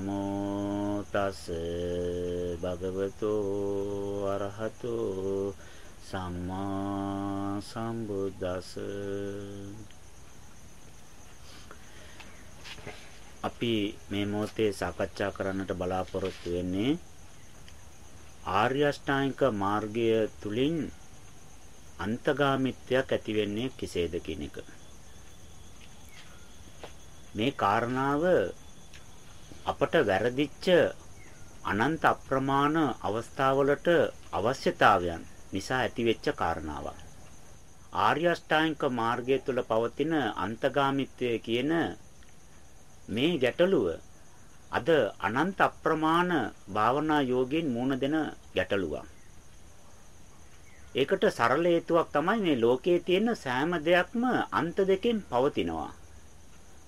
නමෝ තස් භගවතු අරහතු සම්මා සම්බුද්දස් අපි මේ මොහොතේ සාකච්ඡා කරන්නට බලාපොරොත්තු වෙන්නේ ආර්ය අෂ්ටාංගික මාර්ගය තුලින් අන්තගාමිත්වයක් ඇති වෙන්නේ කෙසේද කියන එක. මේ කාරණාව අපට වැරදිච්ච අනන්ත අප්‍රමාණ අවස්ථාවලට අවශ්‍යතාවයන් නිසා ඇතිවෙච්ච කාරණාවක්. ආර්ය අෂ්ටාංගික මාර්ගය තුල පවතින අන්තගාමිත්වය කියන මේ ගැටලුව අද අනන්ත අප්‍රමාණ භාවනා යෝගයෙන් මුණ දෙන ගැටලුවක්. ඒකට සරල හේතුවක් තමයි මේ ලෝකයේ තියෙන සෑම දෙයක්ම අන්ත දෙකෙන් පවතිනවා.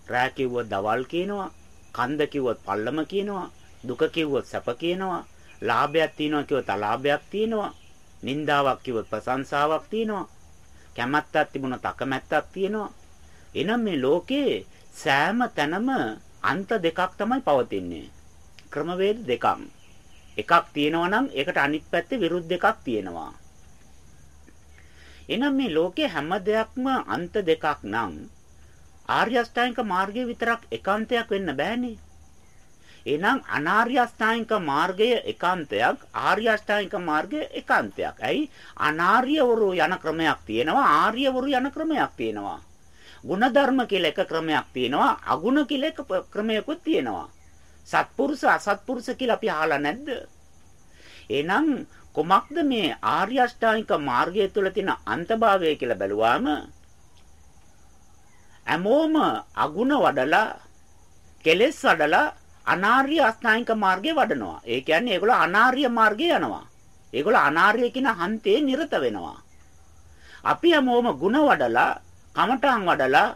රෑ කිව්වොත් දවල් කියනවා, කන්ද කිව්වොත් පල්ලම කියනවා, දුක කිව්වොත් සැප කියනවා, ලාභයක් තියෙනවා කිව්වොත් අලාභයක් තියෙනවා, නින්දාවක් කිව්වොත් ප්‍රශංසාවක් තියෙනවා, කැමැත්තක් තිබුණොත් අකමැත්තක් තියෙනවා. එනම් මේ ලෝකේ සෑම තැනම අන්ත දෙකක් තමයි පවතින්නේ. ක්‍රමවේද දෙකක්. එකක් තියෙනවා නම් ඒකට අනිත් පැත්තේ විරුද්ධ එකක් තියෙනවා. එහෙනම් මේ ලෝකේ හැම දෙයක්ම අන්ත දෙකක් නම් ආර්ය අෂ්ටාංගික මාර්ගය විතරක් ඒකාන්තයක් වෙන්න බෑනේ. එහෙනම් අනාර්ය අෂ්ටාංගික මාර්ගය ඒකාන්තයක් ආර්ය අෂ්ටාංගික මාර්ගය ඒකාන්තයක්. ඇයි? අනාර්යවරු යන ක්‍රමයක් තියෙනවා ආර්යවරු යන ක්‍රමයක් තියෙනවා. ಗುಣධර්ම කියලා එක ක්‍රමයක් තියෙනවා අගුණ කියලා එක ක්‍රමයකුත් තියෙනවා. සත්පුරුෂ අසත්පුරුෂ කියලා අපි අහලා නැද්ද? එහෙනම් කොමක්ද මේ ආර්ය අෂ්ටාංගික මාර්ගය තුළ තියෙන අන්තභාවය කියලා බැලුවාම හැමෝම අගුණ වඩලා කෙලෙස් වඩලා අනාර්ය අෂ්ටාංගික මාර්ගය වඩනවා. ඒ කියන්නේ ඒගොල්ලෝ අනාර්ය මාර්ගේ යනවා. ඒගොල්ලෝ අනාර්ය කියන හන්තේ නිරත වෙනවා. අපි හැමෝම ಗುಣ වඩලා කමඨාන් වඩලා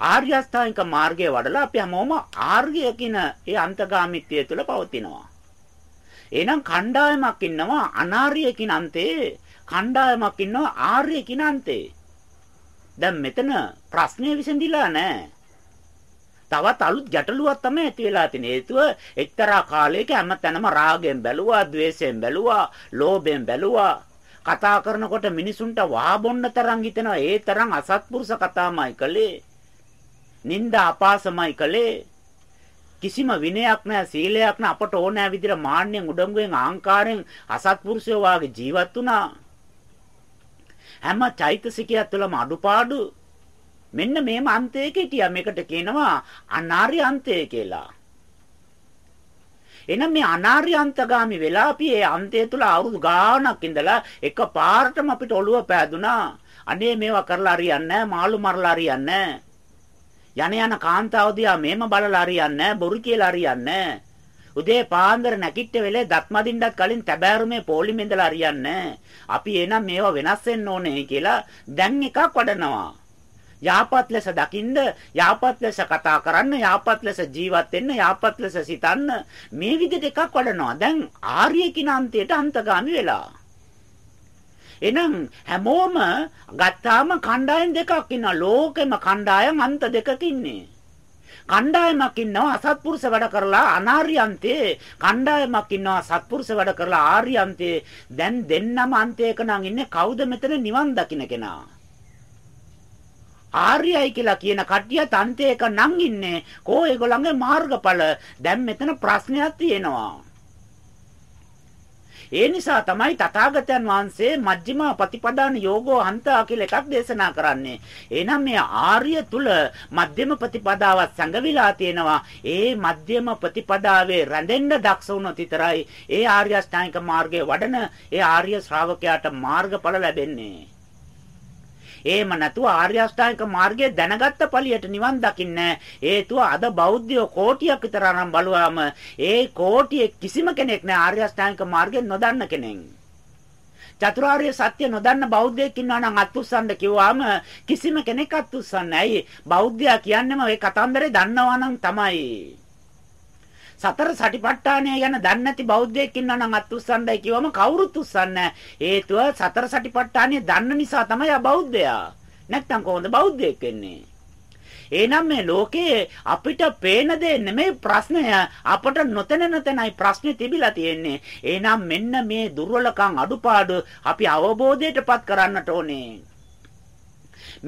ආර්ය අෂ්ටාංගික මාර්ගය වඩලා අපි හැමෝම ආර්ය කියන ඒ අන්තගාමිත්වය තුළ පවතිනවා. එහෙනම් කණ්ඩායමක් ඉන්නවා අනාර්ය කියන අන්තේ කණ්ඩායමක් ඉන්නවා ආර්ය කියන අන්තේ. දැන් මෙතන ප්‍රශ්නේ විසඳිලා නැහැ. තවත් අලුත් ගැටලුවක් තමයි ඇති වෙලා තියෙන හේතුව එක්තරා කාලයක හැමතැනම රාගයෙන් බැලුවා, ద్వේෂයෙන් බැලුවා, ලෝභයෙන් බැලුවා. කතා කරනකොට මිනිසුන්ට වහ බොන්න තරම් හිතෙනවා. ඒ තරම් අසත්පුරුෂ කතාමයි කළේ. නින්දා අපාසමයි කළේ. කිසිම විනයක් නැහැ, සීලයක් නැහැ. අපට ඕනෑ විදිහට මාන්නෙන්, උඩඟුවෙන්, ආහංකාරයෙන් අසත්පුරුෂයෝ වාගේ ජීවත් වුණා. හැම චෛතසිකයක් තුළම අඩුපාඩු. මෙන්න මේම අන්තයක හිටියා. මේකට කියනවා අනාර්ය අන්තය කියලා. එහෙනම් මේ අනාර්ය අන්තගාමි වෙලා අපි ඒ අන්තය තුල අවුරුදු ගාණක් ඉඳලා එක පාරටම අපිට ඔළුව පෑදුනා. අනේ මේවා කරලා හරියන්නේ නැහැ. මාළු මරලා හරියන්නේ නැහැ. යන යන කාන්තාව දිහා මේම බලලා හරියන්නේ බොරු කියලා හරියන්නේ උදේ පාන්දර නැගිට වෙලේ දත් මදින්නත් කලින් තැබෑරුමේ පොලිමේ ඉඳලා හරියන්නේ අපි එනම් මේවා වෙනස් වෙන්න ඕනේ කියලා දැන් එකක් වඩනවා යාපත් ලෙස දකින්ද යාපත් ලෙස කතා කරන්න යාපත් ලෙස ජීවත් වෙන්න යාපත් ලෙස සිතන්න මේ විදිහට එකක් වඩනවා දැන් ආර්ය කිනාන්තයට අන්තගාමි වෙලා එහෙනම් හැමෝම ගත්තාම කණ්ඩායම් දෙකක් ඉන්නවා. ලෝකෙම කණ්ඩායම් අන්ත දෙකක ඉන්නේ. කණ්ඩායමක් ඉන්නවා අසත්පුරුෂ වැඩ කරලා අනාර්යන්තේ කණ්ඩායමක් ඉන්නවා සත්පුරුෂ වැඩ කරලා ආර්යන්තේ දැන් දෙන්නම අන්තයක නම් ඉන්නේ කවුද මෙතන නිවන් දකින්න කෙනා? ආර්යයි කියලා කියන කට්ටියත් අන්තයක නම් ඉන්නේ කෝ ඒගොල්ලන්ගේ මාර්ගඵල? දැන් මෙතන ප්‍රශ්නයක් තියෙනවා. ඒ නිසා තමයි තථාගතයන් වහන්සේ මජ්ක්‍ධිම ප්‍රතිපදාන යෝගෝ අන්තා කියලා එකක් දේශනා කරන්නේ. එහෙනම් මේ ආර්ය තුල මධ්‍යම ප්‍රතිපදාවක් සංගවිලා තියෙනවා. ඒ මධ්‍යම ප්‍රතිපදාවේ රැඳෙන්න දක්ෂ වුණොත් විතරයි ඒ ආර්ය අෂ්ටාංගික මාර්ගයේ වඩන ඒ ආර්ය ශ්‍රාවකයාට මාර්ගඵල ලැබෙන්නේ. එහෙම නැතුව ආර්ය අෂ්ටාංගික මාර්ගය දැනගත්ත පළියට නිවන් දකින්න හේතුව අද බෞද්ධයෝ කෝටියක් විතර අරන් බලුවාම ඒ කෝටියේ කිසිම කෙනෙක් නෑ ආර්ය අෂ්ටාංගික මාර්ගය නොදන්න කෙනෙක්. චතුරාර්ය සත්‍ය නොදන්න බෞද්ධයෙක් ඉන්නවා නම් අත්උස්සන්න කිව්වම කිසිම කෙනෙක් අත්උස්සන්නේ නැහැ. බෞද්ධයා කියන්නේම ওই කතන්දරේ දන්නවා නම් තමයි. සතර සටිපට්ඨානය ගැන දන්නේ නැති බෞද්ධයෙක් ඉන්නා නම් අත් උස්සන්නයි කිව්වම කවුරුත් උස්සන්නේ හේතුව සතර සටිපට්ඨානය දන්න නිසා තමයි ආ බෞද්ධයා. නැත්තම් කොහොමද බෞද්ධයෙක් වෙන්නේ? එහෙනම් මේ ලෝකයේ අපිට පේන දේ නෙමෙයි ප්‍රශ්නය අපට නොතැන නොතැනයි ප්‍රශ්නේ තිබිලා තියෙන්නේ. එහෙනම් මෙන්න මේ දුර්වලකම් අඩුපාඩු අපි අවබෝධයටපත් කරන්නට ඕනේ.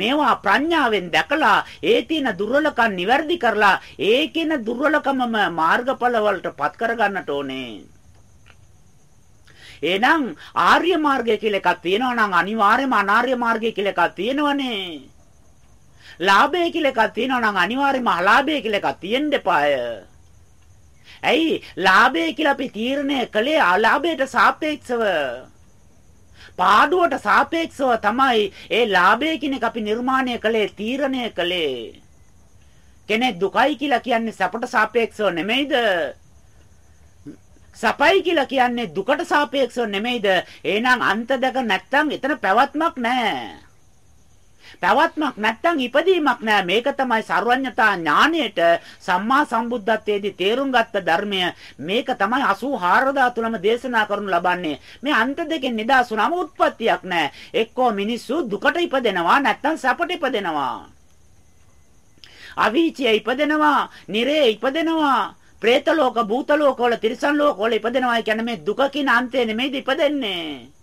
මේවා ප්‍රඥාවෙන් දැකලා ඒ තියෙන දුර්වලකම් නිවැරදි කරලා ඒකේන දුර්වලකමම මාර්ගඵල වලටපත් කරගන්නට ඕනේ. එහෙනම් ආර්ය මාර්ගය කියලා එකක් තියෙනවා නම් අනිවාර්යයෙන්ම අනාර්ය මාර්ගය කියලා එකක් තියෙනවනේ. ලාභය කියලා එකක් තියෙනවා නම් අනිවාර්යයෙන්ම අලාභය කියලා එකක් තියෙන්න එපාය. ඇයි ලාභය කියලා අපි තීරණය කළේ අලාභයට සාපේක්ෂව පාඩුවට සාපේක්ෂව තමයි ඒ ලාභය කියන එක අපි නිර්මාණය කළේ තීරණය කළේ කෙනෙක් දුකයි කියලා කියන්නේ සැපට සාපේක්ෂව නෙමෙයිද සපයි කියලා කියන්නේ දුකට සාපේක්ෂව නෙමෙයිද? එහෙනම් අන්ත දෙක නැත්තම් එතන පැවැත්මක් නැහැ. පැවැත්මක් නැත්තම් ඉපදීමක් නැහැ. මේක තමයි සර්වඥතා ඥාණයට සම්මා සම්බුද්ධත්වයේදී තේරුම් ගත්ත ධර්මය. මේක තමයි 84 තුලම දේශනා කරනු ලබන්නේ. මේ අන්ත දෙකෙන් නිදහස් වුණාම උත්පත්තියක් නැහැ. එක්කෝ මිනිස්සු දුකට ඉපදෙනවා නැත්තම් සැපට ඉපදෙනවා. අවීචිය ඉපදෙනවා, නිරේ ඉපදෙනවා, പ്രേත ලෝක, භූත ලෝක වල, තිරිසන් ලෝක වල ඉපදෙනවා කියන්නේ මේ දුක කියන අන්තය නෙමෙයිද ඉපදෙන්නේ.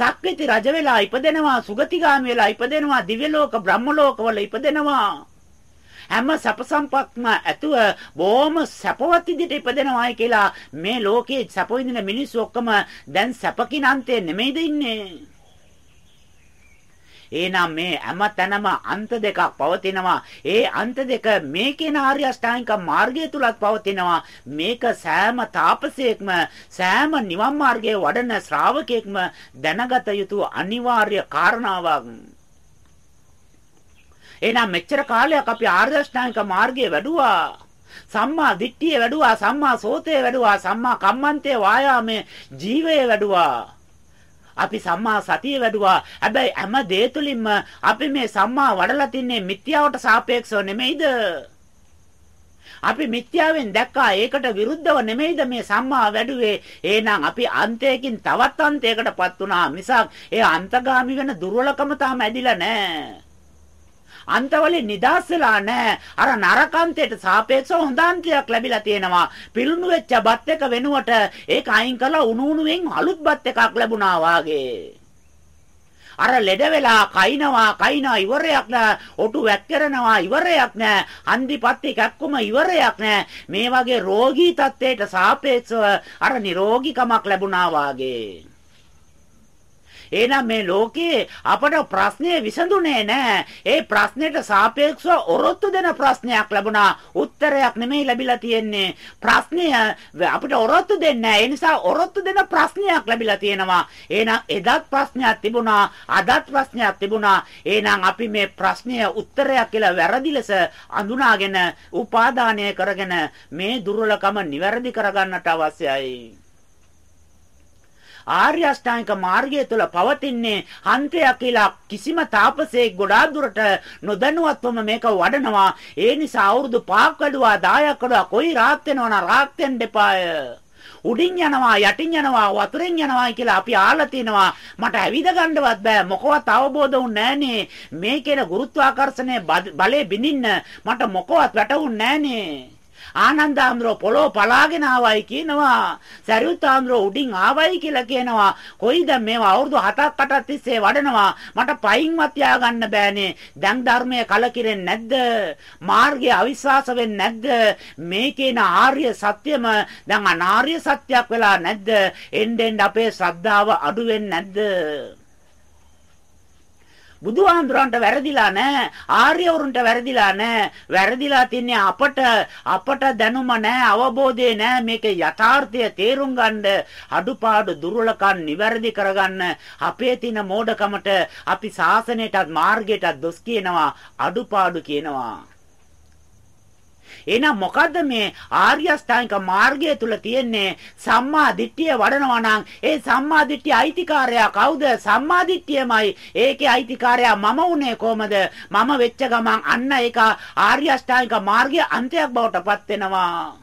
සක්විති රජ වෙලා ඉපදෙනවා, සුගතිගාමි වෙලා ඉපදෙනවා, දිව්‍ය ලෝක, බ්‍රහ්ම ලෝක වල ඉපදෙනවා. හැම සැප සම්පත්ම ඇතුව බොහොම සැපවත් විදිහට ඉපදෙනවායි කියලා මේ ලෝකේ සැප විඳින මිනිස්සු ඔක්කොම දැන් සැපකින් අන්තේ නෙමෙයිද ඉන්නේ එහෙනම් මේ හැම තැනම අන්ත දෙකක් පවතිනවා. ඒ අන්ත දෙක මේ කියන ආර්ය අෂ්ටාංගික මාර්ගය තුලත් පවතිනවා. මේක සෑම තාපසයෙක්ම සෑම නිවන් මාර්ගයේ වඩන ශ්‍රාවකයෙක්ම දැනගත යුතු අනිවාර්ය කාරණාවක්. එහෙනම් මෙච්චර කාලයක් අපි ආර්ය අෂ්ටාංගික මාර්ගයේ වැඩුවා. සම්මා දිට්ඨිය වැඩුවා සම්මා සෝතේ වැඩුවා සම්මා කම්මන්තේ වායාමේ ජීවය වැඩුවා අපි සම්මා සතිය වැඩුවා. හැබැයි හැම දේ තුලින්ම අපි මේ සම්මා වඩලා තින්නේ මිත්‍යාවට සාපේක්ෂව නෙමෙයිද? අපි මිත්‍යාවෙන් දැක්කා ඒකට විරුද්ධව නෙමෙයිද මේ සම්මා වැඩුවේ එහෙනම් අපි අන්තයකින් තවත් අන්තයකටපත් වුණා මිසක් ඒ අන්තගාමි වෙන දුර්වලකම තාම ඇදිලා නැහැ අන්තවලින් නිදාස් වෙලා නැහැ. අර නරකන්තයට සාපේක්ෂව හොඳ අන්තයක් ලැබිලා තියෙනවා. පිළුණු වෙච්ච බත් එක වෙනුවට ඒක අයින් කරලා උණු උණුවෙන් අලුත් බත් එකක් ලැබුණා වාගේ. අර ලෙඩ වෙලා කයින්නවා කයින්නවා ඉවරයක් නෑ ඔටු වැක්කරනවා ඉවරයක් නෑ හන්දිපත්ති කැක්කුම ඉවරයක් නෑ මේ වගේ රෝගී තත්ත්වයට සාපේක්ෂව අර නිරෝගීකමක් ලැබුණා වාගේ එහෙනම් මේ ලෝකයේ අපට ප්‍රශ්නේ විසඳුනේ නැහැ. ඒ ප්‍රශ්නෙට සාපේක්ෂව ඔරොත්තු දෙන ප්‍රශ්නයක් ලැබුණා. උත්තරයක් නෙමෙයි ලැබිලා තියෙන්නේ. ප්‍රශ්නය අපිට ඔරොත්තු දෙන්නේ නැහැ. ඒ නිසා ඔරොත්තු දෙන ප්‍රශ්නයක් ලැබිලා තියෙනවා. එහෙනම් එදත් ප්‍රශ්නයක් තිබුණා. අදත් ප්‍රශ්නයක් තිබුණා. එහෙනම් අපි මේ ප්‍රශ්නය උත්තරයක් කියලා වැරදි ලෙස අඳුනාගෙන උපාදානය කරගෙන මේ දුර්වලකම නිවැරදි කරගන්නට අවශ්‍යයි. ආර්ය අෂ්ටාංගික මාර්ගය තුළ පවතින්නේ අන්තයක් කියලා කිසිම තාපසයෙක් ගොඩාක් දුරට නොදැනුවත්වම මේක වඩනවා. ඒ නිසා අවුරුදු 5ක් වැඩුවා 10ක් වැඩුවා. කොයි රාත් වෙනවනම් රාත් වෙන්න එපාය. උඩින් යනවා යටින් යනවා වතුරෙන් යනවා කියලා අපි ආලා තිනවා මට ඇවිද ගන්නවත් බෑ. මොකවත් අවබෝධ වුන්නේ නෑනේ මේකේන ගුරුත්වාකර්ෂණය බලේ බිනින්න මට මොකවත් වැටහුන්නේ නෑනේ ආනන්ද ආම්ද්‍රෝ පොළොව පලාගෙන ආවයි කියනවා. සරියුත් ආම්ද්‍රෝ උඩින් ආවයි කියලා කියනවා. කොයිද මේවා අවුරුදු 7ක් 8ක් තිස්සේ වඩනවා. මට පයින්වත් යාගන්න බෑනේ. දැන් ධර්මයේ කලකිරෙන්නේ නැද්ද? මාර්ගය අවිශ්වාස වෙන්නේ නැද්ද? මේකේන ආර්ය සත්‍යම දැන් අනාර්ය සත්‍යයක් වෙලා නැද්ද? එන්න අපේ ශ්‍රද්ධාව අඩු වෙන්නේ නැද්ද? බුදුහාමුදුරන්ට වැරදිලා නැහැ. ආර්යවරුන්ට වැරදිලා නැහැ. වැරදිලා තින්නේ අපට අපට දැනුම නැහැ, අවබෝධය නැහැ. මේකේ යථාර්ථය තේරුම් ගන්න අඩුපාඩු දුර්වලකම් නිවැරදි කරගන්න අපේ තින මෝඩකමට අපි ශාසනයටත් මාර්ගයටත් දොස් කියනවා, අඩුපාඩු කියනවා. එහෙනම් මොකද්ද මේ ආර්ය අෂ්ටාංගික මාර්ගය තුල තියෙන්නේ? සම්මා දිට්ඨිය වඩනවා නම් ඒ සම්මා දිට්ඨිය අයිතිකාරයා කවුද? සම්මා දිට්ඨියමයි. ඒකේ අයිතිකාරයා මම උනේ කොහමද? මම වෙච්ච ගමන් අන්න ඒක ආර්ය අෂ්ටාංගික මාර්ගයේ අන්තයක් බවට පත් වෙනවා.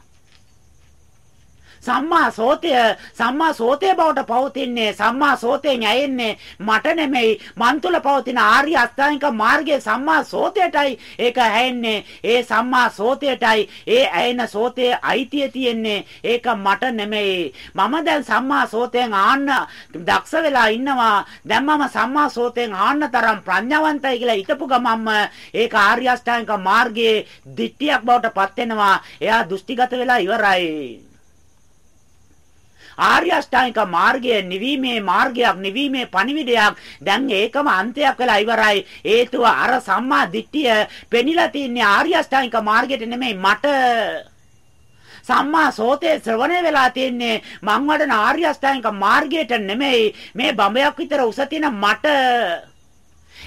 සම්මා සෝතය සම්මා සෝතය බවට පවතින්නේ සම්මා සෝතයෙන් ඇයෙන්නේ මට නෙමෙයි මන් තුල පවතින ආර්ය අෂ්ටාංගික මාර්ගයේ සම්මා සෝතයටයි ඒක ඇයෙන්නේ. ඒ සම්මා සෝතයටයි ඒ ඇයෙන සෝතයේ අයිතිය තියෙන්නේ. ඒක මට නෙමෙයි. මම දැන් සම්මා සෝතයෙන් ආන්න දක්ෂ වෙලා ඉන්නවා. දැන් මම සම්මා සෝතයෙන් ආන්න තරම් ප්‍රඥාවන්තයි කියලා හිතපු ගමන්ම ඒක ආර්ය අෂ්ටාංගික මාර්ගයේ දිට්ඨියක් බවට පත් වෙනවා. එයා දෘෂ්ටිගත වෙලා ඉවරයි. ආර්ය අෂ්ටාංගික මාර්ගය නිවීමේ මාර්ගයක් නිවීමේ පණිවිඩයක් දැන් ඒකම අන්තයක් වෙලා ඉවරයි හේතුව අර සම්මා දිට්ඨිය පෙනිලා තින්නේ ආර්ය අෂ්ටාංගික මාර්ගයට නෙමෙයි මට සම්මා සෝතේ ශ්‍රවණය වෙලා තින්නේ මං වඩන ආර්ය අෂ්ටාංගික මාර්ගයට නෙමෙයි මේ බඹයක් විතර උස තියෙන මට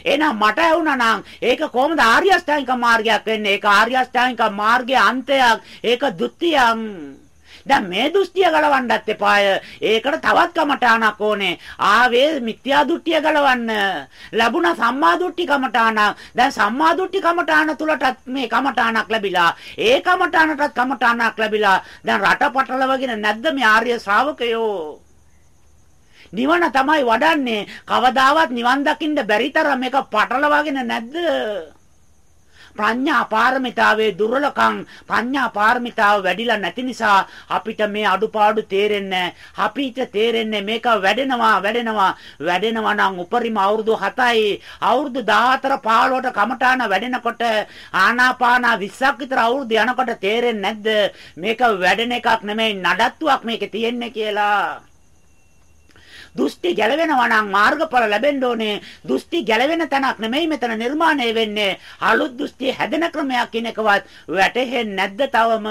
එහෙනම් මට ඇහුණා නම් ඒක කොහොමද ආර්ය අෂ්ටාංගික මාර්ගයක් වෙන්නේ? ඒක ආර්ය අෂ්ටාංගික මාර්ගයේ අන්තයක්. ඒක ဒ ුත්තියං. දැන් මේ දෘෂ්ටිය ගලවන්නත් එපාය. ඒකට තවත් කමඨාණක් ඕනේ. ආවේ මිත්‍යා දෘෂ්ටිය ගලවන්න. ලැබුණ සම්මා දෘෂ්ටි කමඨාණ. දැන් සම්මා දෘෂ්ටි කමඨාණ තුලටත් මේ කමඨාණක් ලැබිලා. ඒ කමඨාණටත් කමඨාණක් ලැබිලා. දැන් රටපටලවගෙන නැද්ද මේ ආර්ය ශ්‍රාවකයෝ? නිවන තමයි වඩන්නේ. කවදාවත් නිවන් දකින්න බැරි තරම් මේක පටලවාගෙන නැද්ද? ප්‍රඥා පාරමිතාවේ දුර්වලකම් ප්‍රඥා පාරමිතාව වැඩිලා නැති නිසා අපිට මේ අඩුපාඩු තේරෙන්නේ අපිට තේරෙන්නේ මේක වැඩෙනවා වැඩෙනවා. වැඩෙනවා නම් උපරිම අවුරුදු 7යි අවුරුදු 14 15ට කමඨාන වැඩෙනකොට ආනාපාන 20ක් විතර අවුරුදු යනකොට තේරෙන්නේ නැද්ද? මේක වැඩෙන එකක් නෙමෙයි නඩත්තුවක් මේකේ තියෙන්නේ කියලා. දෘෂ්ටි ගැලවෙනවා නම් මාර්ගඵල ලැබෙන්න ඕනේ. දෘෂ්ටි ගැලවෙන තැනක් නෙමෙයි මෙතන නිර්මාණය වෙන්නේ. අලුත් දෘෂ්ටි හැදෙන ක්‍රමයක් කියන එකවත් වැටහෙන්නේ නැද්ද තවම?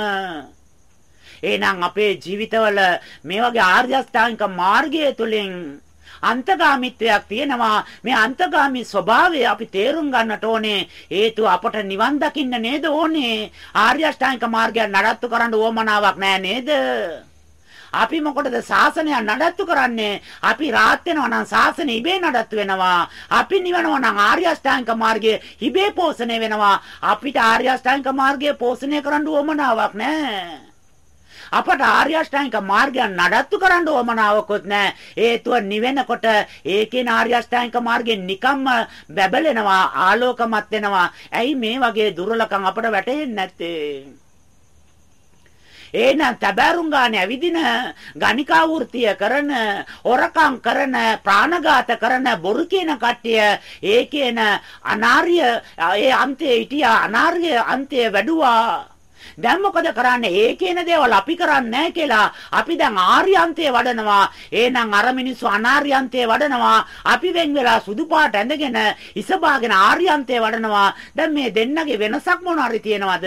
එහෙනම් අපේ ජීවිතවල මේ වගේ ආර්ය අෂ්ටාංගික මාර්ගය තුලින් අන්තගාමිත්වයක් තියෙනවා මේ අන්තගාමී ස්වභාවය අපි තේරුම් ගන්නට ඕනේ හේතුව අපට නිවන් දකින්න නේද ඕනේ ආර්ය අෂ්ටාංගික මාර්ගය නඩත්තු කරන්න උවමනාවක් නෑ නේද අපි මොකටද ශාසනය නඩත්තු කරන්නේ? අපි රාත් වෙනවා නම් ශාසනය ඉබේ නඩත්තු වෙනවා. අපි නිවනවා නම් ආර්ය අෂ්ටාංගික මාර්ගය ඉබේ පෝෂණය වෙනවා. අපිට ආර්ය අෂ්ටාංගික මාර්ගය පෝෂණය කරන්න උවමනාවක් නැහැ. අපට ආර්ය අෂ්ටාංගික මාර්ගය නඩත්තු කරන්න ඕමනාවකුත් නැහැ. හේතුව නිවෙනකොට ඒකේ ආර්ය අෂ්ටාංගික මාර්ගෙන් නිකම්ම බැබලෙනවා, ආලෝකමත් වෙනවා. ඇයි මේ වගේ දුර්වලකම් අපට වැටහෙන්නේ නැත්තේ? එහෙනම් තබරුම් ගානේ ඇවිදින ගණිකා වෘත්තිය කරන හොරකම් කරන ප්‍රාණඝාත කරන බොරු කියන කට්ටිය ඒ කියන අනාර්ය ඒ අන්තයේ හිටියා අනාර්ය අන්තය වැඩුවා දැන් මොකද කරන්නේ? ඒ කියන දේවල් අපි කරන්නේ නැහැ කියලා. අපි දැන් ආර්යයන්තය වඩනවා. එහෙනම් අර මිනිස්සු අනාර්යයන්තය වඩනවා. අපි වෙන් වෙලා සුදු පාට ඇඳගෙන ඉසබාගෙන ආර්යයන්තය වඩනවා. දැන් මේ දෙන්නගේ වෙනසක් මොනවාරි තියෙනවද?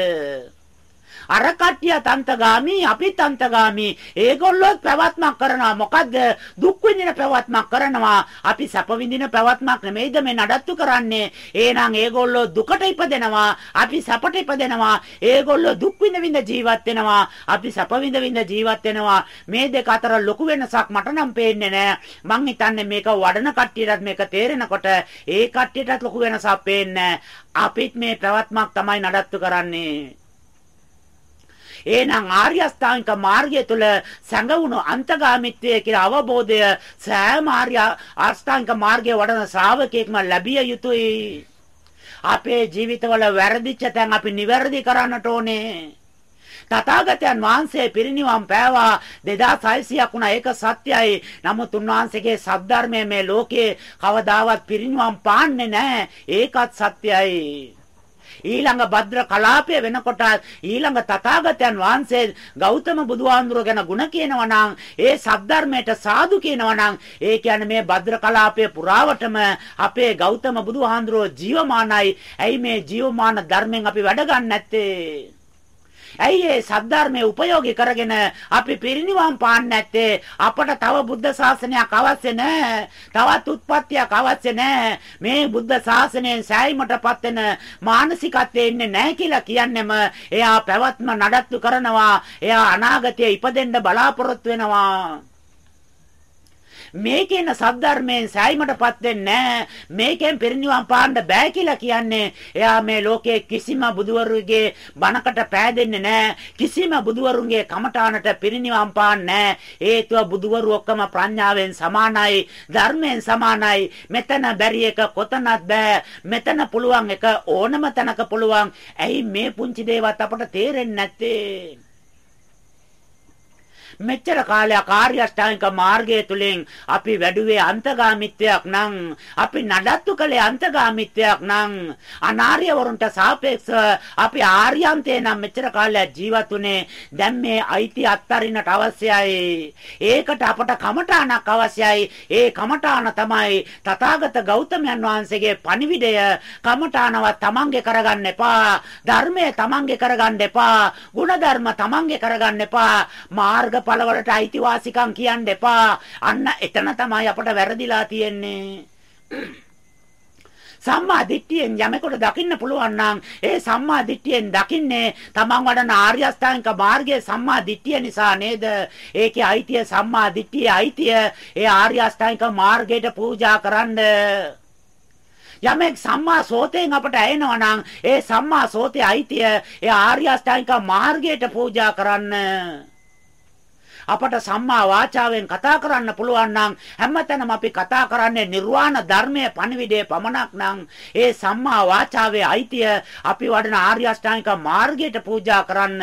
අර කට්ටියත් අන්තගාමි අපිත් අන්තගාමි. ඒගොල්ලොත් පැවැත්මක් කරනවා. මොකද්ද? දුක් විඳින පැවැත්මක් කරනවා. අපි සැප විඳින පැවැත්මක් නෙමෙයිද මේ නඩත්තු කරන්නේ. එහෙනම් ඒගොල්ලෝ දුකට ඉපදෙනවා. අපි සැපට ඉපදෙනවා. ඒගොල්ලෝ දුක් විඳ විඳ ජීවත් වෙනවා. අපි සැප විඳ විඳ ජීවත් වෙනවා. මේ දෙක අතර ලොකු වෙනසක් මට නම් පේන්නේ නැහැ. මං හිතන්නේ මේක වඩන කට්ටියටත් මේක තේරෙනකොට ඒ කට්ටියටත් ලොකු වෙනසක් පේන්නේ අපිත් මේ පැවැත්මක් තමයි නඩත්තු කරන්නේ. එහෙනම් ආර්ය අෂ්ටාංගික මාර්ගය තුළ සැඟවුණු අන්තගාමිත්වය කියලා අවබෝධය සෑම ආර්ය අෂ්ටාංගික මාර්ගයේ වඩන ශ්‍රාවකෙක්ම ලැබිය යුතුයි. අපේ ජීවිතවල වැරදිච්ච තැන් අපි නිවැරදි කරන්නට ඕනේ. තථාගතයන් වහන්සේ පිරිනිවන් පෑවා 2600ක් වුණා ඒක සත්‍යයි. නමුත් උන්වහන්සේගේ සද්ධර්මය මේ ලෝකේ කවදාවත් පිරිනිවන් පාන්නේ නැහැ. ඒකත් සත්‍යයි. ඊළඟ භද්‍ර කලාපය වෙනකොට ඊළඟ තථාගතයන් වහන්සේ ගෞතම බුදුහාඳුර ගැන ಗುಣ කියනවා නම් ඒ සද්ධර්මයට සාදු කියනවා නම් ඒ කියන්නේ මේ භද්‍ර කලාපය පුරාවටම අපේ ගෞතම බුදුහාඳුරෝ ජීවමානයි. ඇයි මේ ජීවමාන ධර්මෙන් අපි වැඩ ගන්න නැත්තේ? ඇයි ඒ සද්ධර්මයේ උපයෝගී කරගෙන අපි පිරිනිවන් පාන්නේ නැත්තේ? අපට තව බුද්ධ ශාසනයක් අවශ්‍ය නැහැ. තවත් උත්පත්තියක් අවශ්‍ය නැහැ. මේ බුද්ධ ශාසනයෙන් සෑයීමටපත් වෙන මානසිකත්වයේ ඉන්නේ නැහැ කියලා කියන්නෙම එයා පැවැත්ම නඩත්තු කරනවා. එයා අනාගතයේ ඉපදෙන්න බලාපොරොත්තු වෙනවා. මේකේන සද්ධර්මයෙන් සෑයීමටපත් වෙන්නේ මේකෙන් පිරිනිවන් පාන්න බෑ කියලා කියන්නේ එයා මේ ලෝකයේ කිසිම බුදුවරුගේ බණකට පෑදෙන්නේ නැහැ කිසිම බුදුවරුන්ගේ කමඨානට පිරිනිවන් පාන්නේ හේතුව බුදුවරු ඔක්කොම ප්‍රඥාවෙන් සමානයි ධර්මයෙන් සමානයි. මෙතන බැරි එක කොතනත් බෑ. මෙතන පුළුවන් එක ඕනම තැනක පුළුවන්. ඇයි මේ පුංචි දේවත් අපට තේරෙන්නේ නැත්තේ? මෙච්චර කාලයක් ආර්ය අෂ්ටාංගික මාර්ගය තුලින් අපි වැඩුවේ අන්තගාමිත්වයක් නම් අපි නඩත්තු කළේ අන්තගාමිත්වයක් නම් අනාර්ය වරුන්ට සාපේක්ෂව අපි ආර්යන්තේ නම් මෙච්චර කාලයක් ජීවත් වුණේ. දැන් මේ අයිති අත්තරින්නට අවශ්‍යයි. ඒකට අපට කමඨාණක් අවශ්‍යයි. ඒ කමඨාණ තමයි තථාගත ගෞතමයන් වහන්සේගේ පණිවිඩය. කමඨාණව තමන්ගේ කරගන්න එපා. ධර්මය තමන්ගේ කරගන්න එපා. ಗುಣධර්ම තමන්ගේ කරගන්න එපා. මාර්ග ඵලවලට අයිතිවාසිකම් කියන්න එපා. අන්න එතන තමයි අපට වැරදිලා තියෙන්නේ. සම්මා දිට්ඨියෙන් යමෙකුට දකින්න පුළුවන් නම් ඒ සම්මා දිට්ඨියෙන් දකින්නේ තමන් වඩන ආර්ය අෂ්ටාංගික මාර්ගයේ සම්මා දිට්ඨිය නිසා නේද? ඒකේ අයිතිය සම්මා දිට්ඨියේ අයිතිය ඒ ආර්ය අෂ්ටාංගික මාර්ගයට පූජා කරන්න යමෙක් සම්මා සෝතෙන් අපට ඇහෙනවා නම් ඒ සම්මා සෝතේ අයිතිය ඒ ආර්ය අෂ්ටාංගික මාර්ගයට පූජා කරන්න අපට සම්මා වාචාවෙන් කතා කරන්න පුළුවන් නම් හැමතැනම අපි කතා කරන්නේ නිර්වාණ ධර්මයේ පණිවිඩයේ පමණක් නම්. ඒ සම්මා වාචාවේ අයිතිය අපි වඩන ආර්ය අෂ්ටාංගික මාර්ගයට පූජා කරන්න.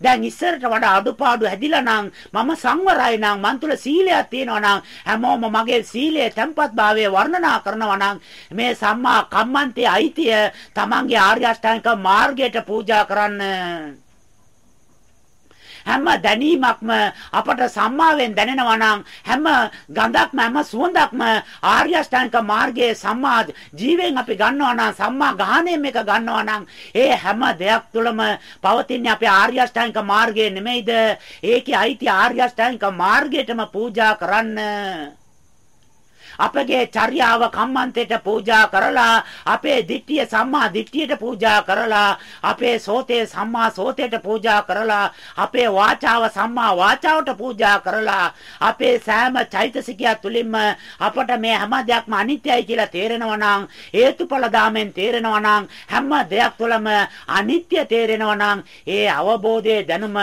දැන් ඉස්සරට වඩා අඩුපාඩු හැදිලා නම් මම සංවරයි නම් මන් තුල සීලයක් තියෙනවා නම් හැමෝම මගේ සීලයේ tempatභාවය වර්ණනා කරනවා නම් මේ සම්මා කම්මන්තේ අයිතිය තමන්ගේ ආර්ය අෂ්ටාංගික මාර්ගයට පූජා කරන්න. හැම දැනීමක්ම අපට සම්මාවෙන් දැනෙනවා නම් හැම ගඳක්ම හැම සුවඳක්ම ආර්ය අෂ්ටාංගික මාර්ගයේ සම්මා ජීවෙන් අපි ගන්නවා නම් සම්මා ගාහණයෙන් මේක ගන්නවා නම් ඒ හැම දෙයක් තුළම පවතින්නේ අපේ ආර්ය අෂ්ටාංගික මාර්ගය නෙමෙයිද? ඒකේ අයිති ආර්ය අෂ්ටාංගික මාර්ගයටම පූජා කරන්න. අපගේ චර්යාව කම්මන්තයට පූජා කරලා අපේ දිට්ඨිය සම්මා දිට්ඨියට පූජා කරලා අපේ සෝතේ සම්මා සෝතයට පූජා කරලා අපේ වාචාව සම්මා වාචාවට පූජා කරලා අපේ සෑම චෛතසිකයක් තුලින්ම අපට මේ හැම දෙයක්ම අනිත්‍යයි කියලා තේරෙනවා නම් හේතුඵල ධාමෙන් තේරෙනවා නම් හැම දෙයක් තුළම අනිත්‍ය තේරෙනවා නම් ඒ අවබෝධයේ දැනුම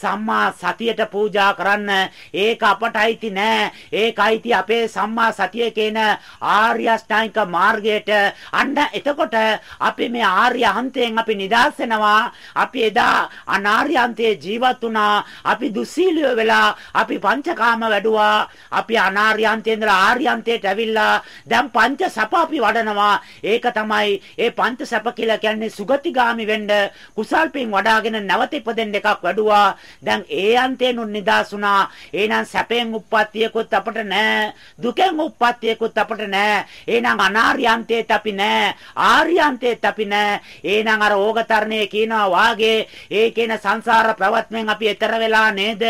සම්මා සතියට පූජා කරන්න. ඒක අපට අයිති නෑ. ඒක අයිති අපේ සම්මා සතිය කියන ආර්ය අෂ්ටාංගික මාර්ගයට. අන්න එතකොට අපි මේ ආර්ය අන්තයෙන් අපි නිදහස් වෙනවා අපි එදා අනාර්ය අන්තයේ ජීවත් වුණා. අපි දුස්සීලිය වෙලා අපි පංචකාම වැඩුවා. අපි අනාර්ය අන්තයේ ඉඳලා ආර්ය අන්තයට ඇවිල්ලා දැන් පංච සප අපි වඩනවා. ඒක තමයි ඒ පංච සප කියලා කියන්නේ සුගතිගාමි වෙන්න කුසල් පින් වඩාගෙන නැවත ඉපදෙන්න එකක් වැඩුවා. දැන් ඒ අන්තයෙන් උන් නිදාස් වුණා. එහෙනම් සැපෙන් උප්පත්තියකුත් අපට නැහැ. දුකෙන් උප්පත්තියකුත් අපට නැහැ. එහෙනම් අනාර්යන්තේත් අපි නැහැ. ආර්යන්තේත් අපි නැහැ. එහෙනම් අර ඕගතරණේ කියනවා වාගේ ඒ කියන සංසාර පැවැත්මෙන් අපි එතර වෙලා නේද?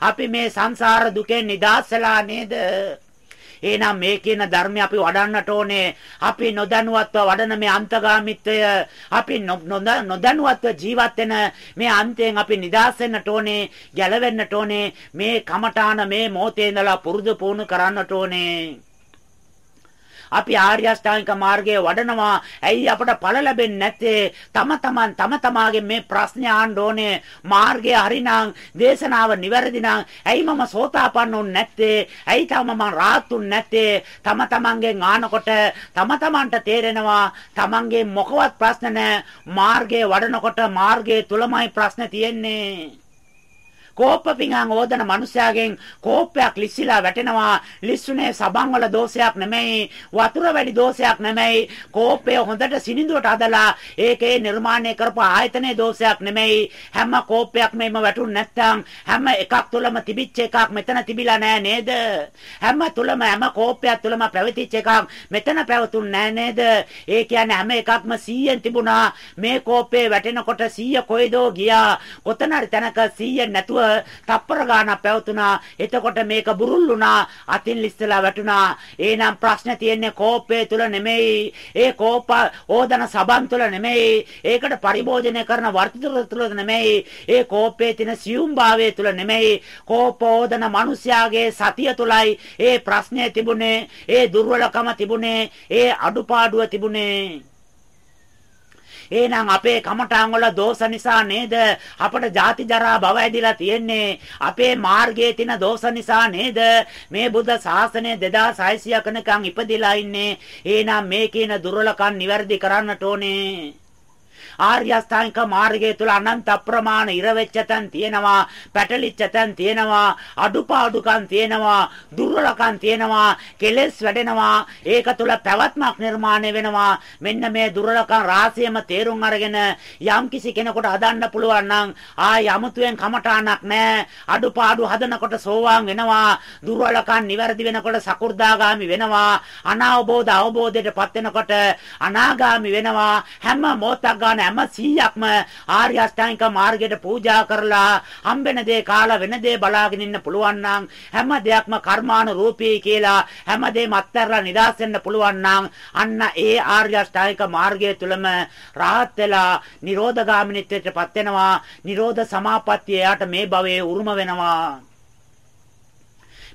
අපි මේ සංසාර දුකෙන් නිදාස් වෙලා නේද? එහෙනම් මේ කියන ධර්මය අපි වඩන්නට ඕනේ. අපි නොදැනුවත්ව වඩන මේ අන්තගාමිත්වය අපි නොදැනුවත්ව ජීවත් වෙන මේ අන්තයෙන් අපි නිදහස් වෙන්නට ඕනේ, ගැලවෙන්නට ඕනේ. මේ කමඨාන මේ මොහොතේ ඉඳලා පුරුදු පුහුණු කරන්නට ඕනේ. අපි ආර්ය අෂ්ටාංගික මාර්ගයේ වඩනවා. ඇයි අපට ඵල ලැබෙන්නේ නැත්තේ? තම තමන් තම තමාගේ මේ ප්‍රශ්නේ ආන්න ඕනේ. මාර්ගය හරිනම් දේශනාව නිවැරදි නම් ඇයි මම සෝතාපන්න වුනේ නැත්තේ? ඇයි තාම මම රාහතුන් නැත්තේ? තම තමන්ගෙන් ආනකොට තම තමන්ට තේරෙනවා තමන්ගේ මොකවත් ප්‍රශ්න නැහැ. මාර්ගයේ වඩනකොට මාර්ගයේ තුලමයි ප්‍රශ්න තියෙන්නේ. කෝප්ප පිඟාන් ඕදන මිනිසයාගෙන් කෝප්පයක් ලිස්සිලා වැටෙනවා. ලිස්සුනේ සබන් වල දෝෂයක් නෙමෙයි, වතුර වැඩි දෝෂයක් නෙමෙයි. කෝප්පය හොඳට සිනිඳුවට අදලා ඒකේ නිර්මාණය කරපු ආයතනයේ දෝෂයක් නෙමෙයි. හැම කෝප්පයක්ම එම වැටුනේ නැත්තම් හැම එකක් තුලම තිබිච්ච එකක් මෙතන තිබිලා නෑ නේද? හැම තුලම හැම කෝප්පයක් තුලම පැවතිච්ච එකක් මෙතන පැවතුන්නේ නෑ නේද? ඒ කියන්නේ හැම එකක්ම 100න් තිබුණා. මේ කෝප්පේ වැටෙනකොට 100 කොයිදෝ ගියා. කොතන හරි තැනක 100 නැතුව තප්පර ගානක් පැවතුනා. එතකොට මේක බුරුල් වුණා. අතින් ලිස්සලා වැටුණා. එහෙනම් ප්‍රශ්නේ තියෙන්නේ කෝපය තුල නෙමෙයි. ඒ කෝප ඕදන සබන් තුල නෙමෙයි. ඒකට පරිභෝජනය කරන වර්තිතුල තුල නෙමෙයි. ඒ කෝපයේ තියෙන සියුම් භාවය තුල නෙමෙයි. කෝපෝදන මිනිස්යාගේ සතිය තුලයි ඒ ප්‍රශ්නේ තිබුණේ. ඒ දුර්වලකම තිබුණේ. ඒ අඩුපාඩුව තිබුණේ. එහෙනම් අපේ කමඨාන් වල දෝෂ නිසා නේද? අපට ජාති ජරා භව ඇදිලා තියෙන්නේ. අපේ මාර්ගයේ තියෙන දෝෂ නිසා නේද? මේ බුද්ධ ශාසනය 2600 කනකම් ඉපදිලා ඉන්නේ. එහෙනම් මේ කියන දුර්වලකම් නිවැරදි කරන්නට ඕනේ. ආර්ය අෂ්ටාංගික මාර්ගය තුල අනන්ත අප්‍රමාණ ඉර වෙච්ච තැන් තියෙනවා පැටලිච්ච තැන් තියෙනවා අඩුපාඩුකම් තියෙනවා දුර්වලකම් තියෙනවා කෙලෙස් වැඩෙනවා. ඒක තුල පැවැත්මක් නිර්මාණය වෙනවා. මෙන්න මේ දුර්වලකම් රාශියම තේරුම් අරගෙන යම් කිසි කෙනෙකුට හදන්න පුළුවන් නම් ආය යමුතුවෙන් කමඨාණක් නැහැ අඩුපාඩු හදනකොට සෝවාන් වෙනවා. දුර්වලකම් නිවැරදි වෙනකොට සකු르දාගාමි වෙනවා. අනාවබෝධ අවබෝධයටපත් වෙනකොට අනාගාමි වෙනවා. හැම මොහොතක් ගන්න හැම 100ක්ම ආර්ය අෂ්ටාංගික මාර්ගයට පූජා කරලා හම්බෙන දේ කාලා වෙන දේ බලාගෙන ඉන්න පුළුවන් නම් හැම දෙයක්ම කර්මානුරූපී කියලා හැම දෙයක්ම අත්හැරලා නිදාස් වෙන්න පුළුවන් නම් අන්න ඒ ආර්ය අෂ්ටාංගික මාර්ගය තුලම රාහත් වෙලා නිරෝධගාමිනීත්වයටපත් වෙනවා. නිරෝධ සමාපත්තිය යාට මේ භවයේ උරුම වෙනවා.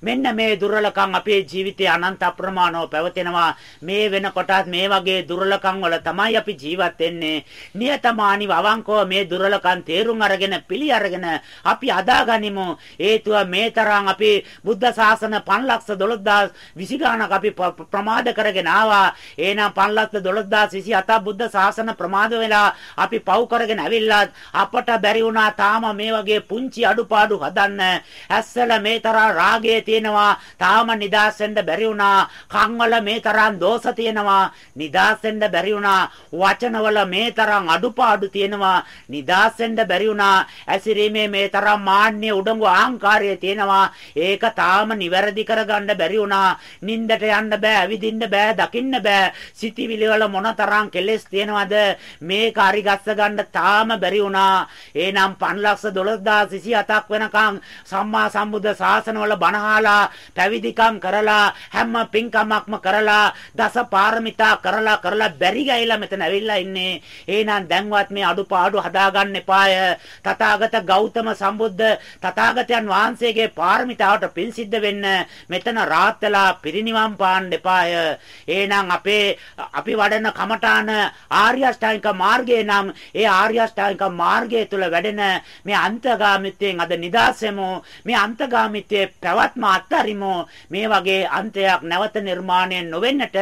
මෙන්න මේ දුර්වලකම් අපේ ජීවිතේ අනන්ත අප්‍රමාණව පැවතෙනවා. මේ වෙනකොටත් මේ වගේ දුර්වලකම් වල තමයි අපි ජීවත් වෙන්නේ. නියතමානි වවංකව මේ දුර්වලකම් තේරුම් අරගෙන පිළි අරගෙන අපි අදාගනිමු. හේතුව මේ තරම් අපි බුද්ධ ශාසන 512000 ගානක් අපි ප්‍රමාද කරගෙන ආවා. එහෙනම් 512027 බුද්ධ ශාසන ප්‍රමාද වෙලා අපි පව් කරගෙන ඇවිල්ලා අපට බැරි වුණා තාම මේ වගේ පුංචි අඩුපාඩු හදන්න. ඇස්සල මේ තරම් රාගයේ තියෙනවා. තාම නිදාස් වෙන්න බැරි වුණා. කන්වල මේ තරම් දෝෂ තියෙනවා. නිදාස් වෙන්න බැරි වුණා. වචනවල මේ තරම් අඩුපාඩු තියෙනවා. නිදාස් වෙන්න බැරි වුණා. ඇසිරීමේ මේ තරම් මාන්නය උඩඟු ආහංකාරය තියෙනවා. ඒක තාම නිවැරදි කරගන්න බැරි වුණා. නින්දට යන්න බෑ, ඇවිදින්න බෑ, දකින්න බෑ. සිතිවිලි වල මොනතරම් කෙලෙස් තියෙනවද? මේක හරි ගස්ස ගන්න තාම බැරි වුණා. එහෙනම් 512027ක් වෙනකන් සම්මා සම්බුද්ධ ශාසනවල බණහා දාලා පැවිදිකම් කරලා හැම පින්කමක්ම කරලා දස පාරමිතා කරලා කරලා බැරි ගයිලා මෙතන ඇවිල්ලා ඉන්නේ. එහෙනම් දැන්වත් මේ අඩුපාඩු හදාගන්න එපාය. තථාගත ගෞතම සම්බුද්ධ තථාගතයන් වහන්සේගේ පාරමිතාවට පින් සිද්ධ වෙන්න මෙතන රාත් වෙලා පිරිනිවන් පාන්න එපාය. එහෙනම් අපේ අපි වඩන කමඨාන ආර්ය අෂ්ටාංගික මාර්ගය නම් ඒ ආර්ය අෂ්ටාංගික මාර්ගය තුල වැඩෙන මේ අන්තගාමිත්වයෙන් අද නිදාසෙමු මේ අන්තගාමිත්වයේ පැවැත්ම අත්තරිමු මේ වගේ අන්තයක් නැවත නිර්මාණය නොවෙන්නට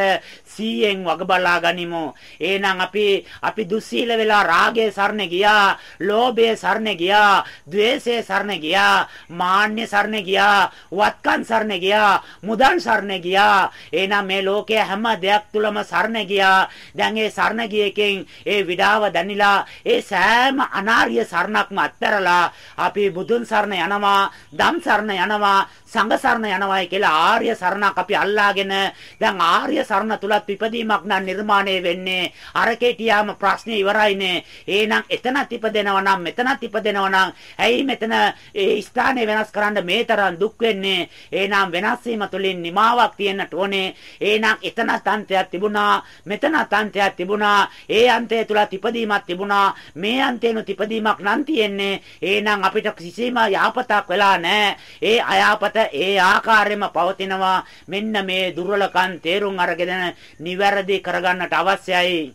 සීයෙන් වග බලා ගනිමු. එහෙනම් අපි අපි දුස්සීල වෙලා රාගයේ සරණ ගියා ලෝභයේ සරණ ගියා ద్వේෂයේ සරණ ගියා මාන්නයේ සරණ ගියා වත්කම් සරණ ගියා මුදල් සරණ ගියා. එහෙනම් මේ ලෝකයේ හැම දෙයක් තුලම සරණ ගියා. දැන් ඒ සරණ ගියකින් ඒ විඩාව දැනිලා ඒ සෑම අනාර්ය සරණක්ම අත්හැරලා අපි බුදුන් සරණ යනවා ධම් සරණ යනවා සංඝ සරණ යනවායි කියලා ආර්ය සරණක් අපි අල්ලාගෙන දැන් ආර්ය සරණ තුලත් ඉපදීමක් නම් නිර්මාණය වෙන්නේ අරකේ තියාම ප්‍රශ්නේ ඉවරයිනේ. එහෙනම් එතනත් ඉපදෙනවා නම් මෙතනත් ඉපදෙනවා නම් ඇයි මෙතන ඒ ස්ථානේ වෙනස් කරන්න මේ තරම් දුක් වෙන්නේ? එහෙනම් වෙනස් වීම තුලින් නිමාවක් තියෙන්නට ඕනේ. එහෙනම් එතනත් අන්තයක් තිබුණා මෙතනත් අන්තයක් තිබුණා ඒ අන්තය තුලත් ඉපදීමක් තිබුණා මේ අන්තේනොත් ඉපදීමක් නම් තියෙන්නේ. එහෙනම් අපිට කිසිම යාපතක් වෙලා නැහැ. ඒ අයාපත ඒ ආකාරයෙන්ම පවතිනවා. මෙන්න මේ දුර්වලකම් තේරුම් අරගෙන නිවැරදි කරගන්නට අවශ්‍යයි.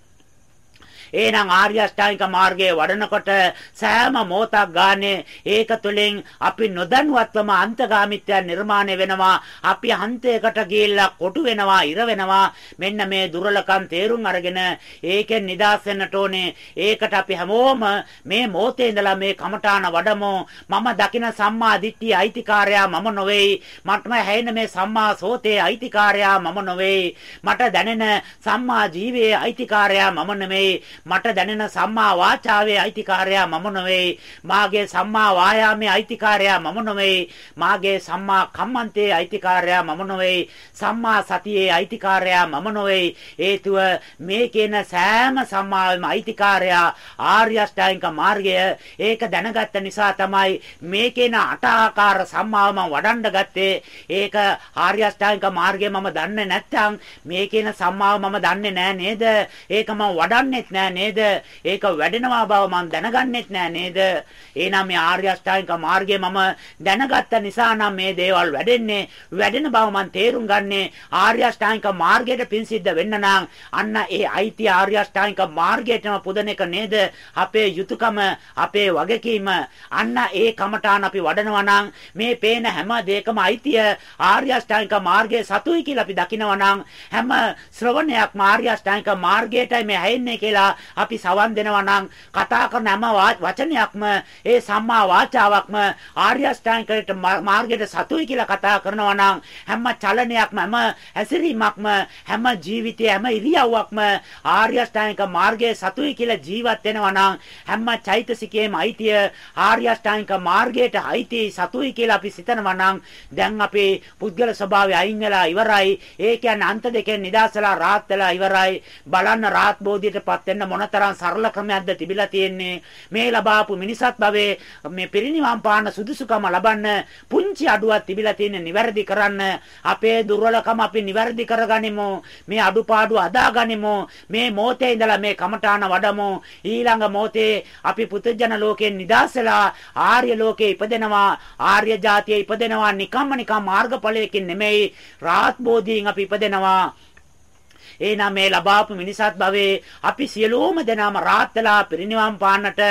එහෙනම් ආර්ය අෂ්ටාංගික මාර්ගයේ වඩනකොට සෑම මොහොතක් ගානේ ඒක තුළින් අපි නොදන්වත්වම අන්තගාමිත්‍ය නිර්මාණය වෙනවා. අපි අන්තයකට ගිහිල්ලා කොටු වෙනවා, ඉර වෙනවා. මෙන්න මේ දුර්වලකම් තේරුම් අරගෙන ඒකෙන් නිදහස් වෙන්නට ඕනේ. ඒකට අපි හැමෝම මේ මොහොතේ ඉඳලා මේ කමඨාන වඩමු. මම දකින සම්මා දිට්ඨිය අයිතිකාරයා මම නොවේයි. මටම හැෙන මේ සම්මා සෝතේ අයිතිකාරයා මම නොවේයි. මට දැනෙන සම්මා ජීවයේ අයිතිකාරයා මම නෙමෙයි. මට දැනෙන සම්මා වාචාවේ අයිතිකාරයා මම නොවේ. මාගේ සම්මා වායාමේ අයිතිකාරයා මම නොවේ. මාගේ සම්මා කම්මන්තේ අයිතිකාරයා මම නොවේ. සම්මා සතියේ අයිතිකාරයා මම නොවේ. හේතුව මේ කියන සෑම සම්මාවෙම අයිතිකාරයා ආර්ය අෂ්ටාංගික මාර්ගය ඒක දැනගත්ත නිසා තමයි මේ කියන අට ආකාර සම්මාව මම වඩන්න ගත්තේ. ඒක ආර්ය අෂ්ටාංගික මාර්ගය මම දන්නේ නැත්නම් මේ කියන සම්මාව මම දන්නේ නෑ නේද? ඒක මම වඩන්නෙත් නෑ නේද? ඒක වැඩෙනවා බව මම දැනගන්නෙත් නෑ නේද? එහෙනම් මේ ආර්ය අෂ්ටාංගික මාර්ගය මම දැනගත්ත නිසා නම් මේ දේවල් වැඩෙන්නේ. වැඩෙන බව මම තේරුම් ගන්නේ ආර්ය අෂ්ටාංගික මාර්ගයට පින් සිද්ධ වෙන්න නම් අන්න ඒ අයිති ආර්ය අෂ්ටාංගික මාර්ගයටම පුදන එක නේද? අපේ යුතුයකම අපේ වගකීම අන්න ඒ කමඨාන අපි වඩනවා නම් මේ පේන හැම දෙයකම අයිතිය ආර්ය අෂ්ටාංගික මාර්ගයේ සතුයි කියලා අපි දකිනවා නම් හැම ශ්‍රවණයක් ආර්ය අෂ්ටාංගික මාර්ගයටයි මේ හැෙන්නේ කියලා අපි සවන් දෙනවා නම් කතා කරන හැම වචනයක්ම ඒ සම්මා වාචාවක්ම ආර්ය අෂ්ටාංගික මාර්ගයට සතුයි කියලා කතා කරනවා නම් හැම චලනයක්ම හැම හැසිරීමක්ම හැම ජීවිතයේ හැම ඉරියව්වක්ම ආර්ය අෂ්ටාංගික මාර්ගයේ සතුයි කියලා ජීවත් වෙනවා නම් හැම චෛතසිකයේම අයිතිය ආර්ය අෂ්ටාංගික මාර්ගයට අයිති සතුයි කියලා අපි සිතනවා නම් දැන් අපේ පුද්ගල ස්වභාවය අයින් වෙලා ඉවරයි. ඒ කියන්නේ අන්ත දෙකෙන් නිදාසලා රාත් වෙලා ඉවරයි. බලන්න රාත් බෝධියටපත් වෙන්න මොනතරම් සරල ක්‍රමයක්ද තිබිලා තියෙන්නේ. මේ ලබාපු මිනිසත් භවයේ මේ පිරිනිවන් පාන සුදුසුකම ලබන්න පුංචි අඩුවක් තිබිලා තියෙන නිවැරදි කරන්න අපේ දුර්වලකම අපි නිවැරදි කරගනිමු. මේ අඩුපාඩු අදාගනිමු. මේ මොහොතේ ඉඳලා මේ කමඨාන වඩමු. ඊළඟ මොහොතේ අපි පුදුජන ලෝකයෙන් නිදාසලා ආර්ය ලෝකේ ඉපදෙනවා. ආර්ය ජාතියේ ඉපදෙනවා. නිකම්ම නිකම් මාර්ගඵලයකින් නෙමෙයි. රාත් බෝධියෙන් අපි ඉපදෙනවා. එහෙනම් මේ ලබාපු මිනිසත් භවයේ අපි සියලුම දෙනාම රාත් වෙලා පිරිනිවන් පාන්නට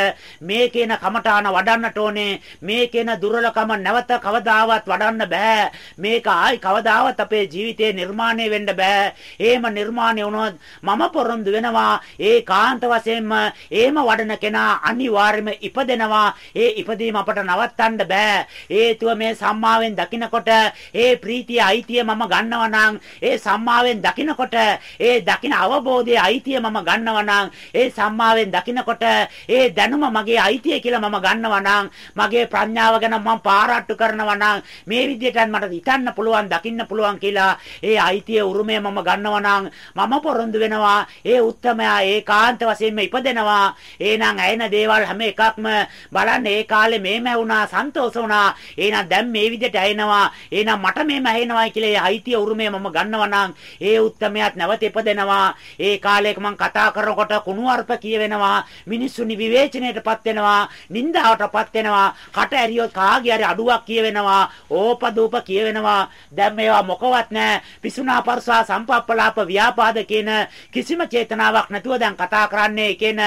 මේ කියන කමඨාන වඩන්නට ඕනේ. මේ කියන දුර්වලකම නැවත කවදාවත් වඩන්න බෑ. මේක ආයි කවදාවත් අපේ ජීවිතේ නිර්මාණය වෙන්න බෑ. එහෙම නිර්මාණය වුණොත් මම පොරොන්දු වෙනවා. ඒ කාන්ත වශයෙන්ම එහෙම වඩන කෙනා අනිවාර්යයෙන්ම ඉපදෙනවා. ඒ ඉපදීම අපට නවත්තන්න බෑ. හේතුව මේ සම්මාවෙන් දකිනකොට ඒ ප්‍රීතිය අයිතිය මම ගන්නවා නම් ඒ සම්මාවෙන් දකිනකොට ඒ දකින අවබෝධයේ අයිතිය මම ගන්නවා නම් ඒ සම්මාවෙන් දකිනකොට ඒ දැනුම මගේ අයිතිය කියලා මම ගන්නවා නම් මගේ ප්‍රඥාව ගැන මම පාරාට්ටු කරනවා නම් මේ විදිහට මට හිතන්න පුළුවන් දකින්න පුළුවන් කියලා ඒ අයිතිය උරුමය මම ගන්නවා නම් මම පොරොන්දු වෙනවා. ඒ උත්තමයා ඒකාන්ත වශයෙන්ම ඉපදෙනවා. එහෙනම් ඇයෙන දේවල් හැම එකක්ම බලන්න ඒ කාලේ මේම වුණා සන්තෝෂ වුණා. එහෙනම් දැන් මේ විදිහට ඇයෙනවා. එහෙනම් මට මේම ඇහෙනවායි කියලා ඒ අයිතිය උරුමය මම ගන්නවා නම් ඒ උත්තමයාත් නැවත ඉපදෙනවා. ඒ කාලයක මම කතා කරනකොට කුණුවarp කියවෙනවා. මිනිස්සුනි විවේචනයටපත් වෙනවා. නිന്ദාවටපත් වෙනවා. කට ඇරියොත් කාගේ හරි අඩුවක් කියවෙනවා. ඕපදූප කියවෙනවා. දැන් මේවා මොකවත් නැහැ. පිසුනා පර්සා සම්පප්පලාප ව්‍යාපාද කියන කිසිම චේතනාවක් නැතුව දැන් කතා කරන්නේ කියන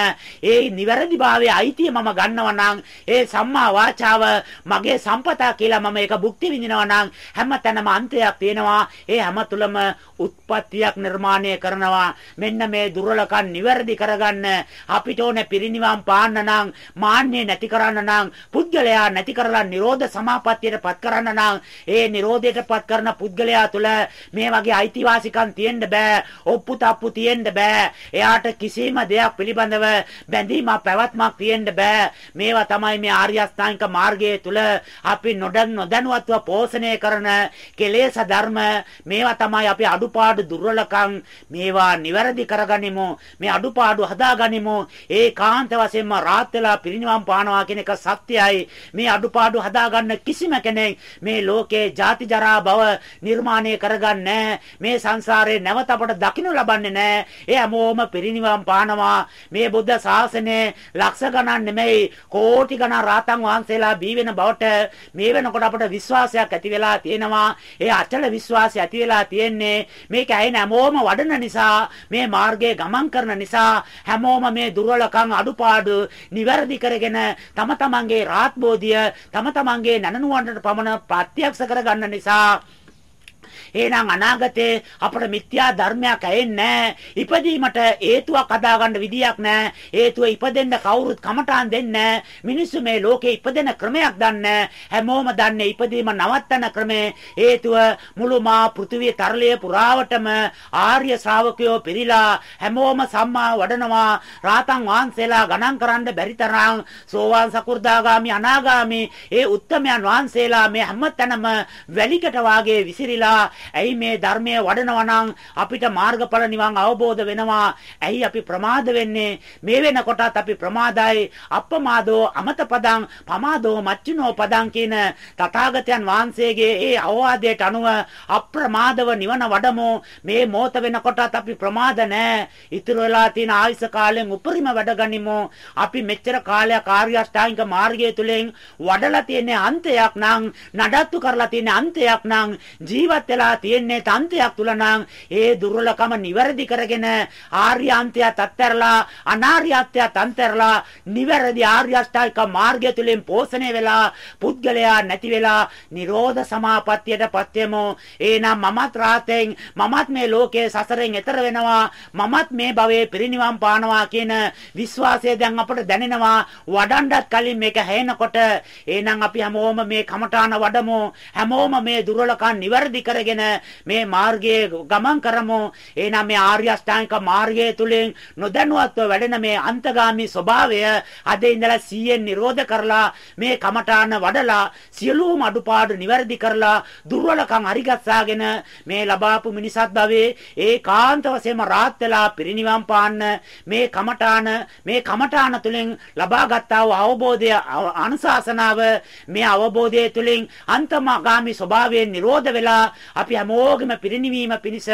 ඒ නිවැරදිභාවයේ අයිතිය මම ගන්නවා නම් ඒ සම්මා වාචාව මගේ සම්පතා කියලා මම ඒක භුක්ති විඳිනවා නම් හැමතැනම අන්තයක් තියෙනවා. ඒ හැම තුලම උත්පත්තියක් නිර්මාණය නිර්මාණය කරනවා. මෙන්න මේ දුර්වලකම් නිවැරදි කරගන්න අපිට ඕනේ පිරිනිවන් පාන්න නම් මාන්නේ නැති කරන්න නම් පුද්ගලයා නැති කරලා නිරෝධ සමාපත්තියටපත් කරන්න නම් ඒ නිරෝධයටපත් කරන පුද්ගලයා තුළ මේ වගේ අයිතිවාසිකම් තියෙන්න බෑ. ඔප්පු තප්පු තියෙන්න බෑ. එයාට කිසිම දෙයක් පිළිබඳව බැඳීමක් පැවැත්මක් තියෙන්න බෑ. මේවා තමයි මේ ආර්ය අෂ්ටාංගික මාර්ගයේ තුල අපි නොදන් නොදැනුවත්ව පෝෂණය කරන කෙලෙස් ධර්ම මේවා තමයි අපි අඩුපාඩු දුර්වලකම් මේවා නිවැරදි කරගනිමු. මේ අඩුපාඩු හදාගනිමු. ඒකාන්ත වශයෙන්ම රාත් වෙලා පිරිනිවන් පානවා කියන එක සත්‍යයි. මේ අඩුපාඩු හදාගන්න කිසිම කෙනෙක් මේ ලෝකේ ජාති ජරා භව නිර්මාණය කරගන්නේ මේ සංසාරේ නැවත අපට දකින්න ලබන්නේ නැහැ. ඒ හැමෝම පිරිනිවන් පානවා. මේ බුද්ධ ශාසනය ලක්ෂ ගණන් නෙමෙයි කෝටි ගණන් රාතන් වහන්සේලා බී වෙන බවට මේ වෙනකොට අපට විශ්වාසයක් ඇති වෙලා තියෙනවා. ඒ අචල විශ්වාසය ඇති වෙලා තියෙන්නේ මේක ඇයින හැමෝම වඩන කරන නිසා මේ මාර්ගයේ ගමන් කරන නිසා හැමෝම මේ දුර්වලකම් අඩුපාඩු නිවැරදි කරගෙන තම තමන්ගේ රාත්බෝධිය තම තමන්ගේ නැනනුවන්ට පමණ ප්‍රත්‍යක්ෂ කරගන්න නිසා එහෙනම් අනාගතේ අපට මිත්‍යා ධර්මයක් ඇෙන්නේ ඉපදීමට හේතුවක් හදාගන්න විදියක් නැහැ. හේතුව ඉපදෙන්න කවුරුත් කමටහන් දෙන්නේ මිනිස්සු මේ ලෝකේ ඉපදෙන ක්‍රමයක් දන්නේ හැමෝම දන්නේ ඉපදීම නවත්තන ක්‍රමේ. හේතුව මුළු මා පෘථිවිය තරලය පුරාවටම ආර්ය ශ්‍රාවකයෝ පිරීලා හැමෝම සම්මා වඩනවා. රාතන් වහන්සේලා ගණන් කරන්න බැරි තරම් සෝවාන් සකු르දාගාමි අනාගාමි ඒ උත්තමයන් වහන්සේලා මේ හැමතැනම වැලිකට වාගේ විසිරිලා ඇයි මේ ධර්මයේ වඩනවා නම් අපිට මාර්ගඵල නිවන් අවබෝධ වෙනවා. ඇයි අපි ප්‍රමාද වෙන්නේ? මේ වෙනකොටත් අපි ප්‍රමාදයි. අප්පමාදෝ අමතපදං පමාදෝ මච්චුනෝ පදං කියන තථාගතයන් වහන්සේගේ ඒ අවවාදයට අනුව අප්‍රමාදව නිවන වඩමු. මේ මොහොත වෙනකොටත් අපි ප්‍රමාද නැහැ. ඉතුරු වෙලා තියෙන ආයුෂ කාලෙන් උපරිම වැඩ ගනිමු. අපි මෙච්චර කාලයක් ආර්ය අෂ්ටාංගික මාර්ගය තුලින් වඩලා තියෙන අන්තයක් නම් නඩත්තු කරලා තියෙන අන්තයක් නම් ජීවත් වෙලා තියෙන්නේ තන්තයක් තුල නම් ඒ දුර්වලකම නිවැරදි කරගෙන ආර්ය අන්තයත් අත්හැරලා අනාර්යත්වයත් අත්හැරලා නිවැරදි ආර්ය අෂ්ටාංගික මාර්ගය තුලින් පෝෂණය වෙලා පුද්ගලයා නැති වෙලා නිරෝධ සමාපත්තියටපත් වෙමු. එහෙනම් මමත් රාතෙන් මමත් මේ ලෝකයේ සසරෙන් එතර වෙනවා මමත් මේ භවයේ පිරිනිවන් පානවා කියන විශ්වාසය දැන් අපට දැනෙනවා. වඩන්නත් කලින් මේක හැෙනකොට එහෙනම් අපි හැමෝම මේ කමඨාන වඩමු. හැමෝම මේ දුර්වලකම් නිවැරදි කරගෙන මේ මාර්ගයේ ගමන් කරමු. එහෙනම් මේ ආර්ය අෂ්ටාංගික මාර්ගය තුලින් නොදැනුවත්ව වැඩෙන මේ අන්තගාමි ස්වභාවය අද ඉඳලා 100න් නිරෝධ කරලා මේ කමඨාන වඩලා සියලුම අඩුපාඩු නිවැරදි කරලා දුර්වලකම් හරිගස්සාගෙන මේ ලබාපු මිනිසත් භවයේ ඒකාන්ත වශයෙන්ම රාත් වෙලා පිරිනිවන් පාන්න මේ කමඨාන මේ කමඨාන තුලින් ලබාගත්තා වූ අවබෝධය අනුශාසනාව මේ අවබෝධය තුලින් අන්තමගාමි ස්වභාවයෙන් නිරෝධ වෙලා අපි හැමෝගෙම පිරිනිවීම පිණිස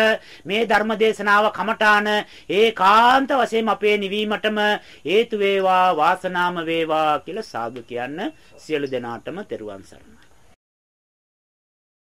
මේ ධර්ම දේශනාව කමඨාන ඒකාන්ත වශයෙන් අපේ නිවීමටම හේතු වේවා වාසනාම වේවා කියලා සාදු කියන්න සියලු දෙනාටම තෙරුවන් සරණයි.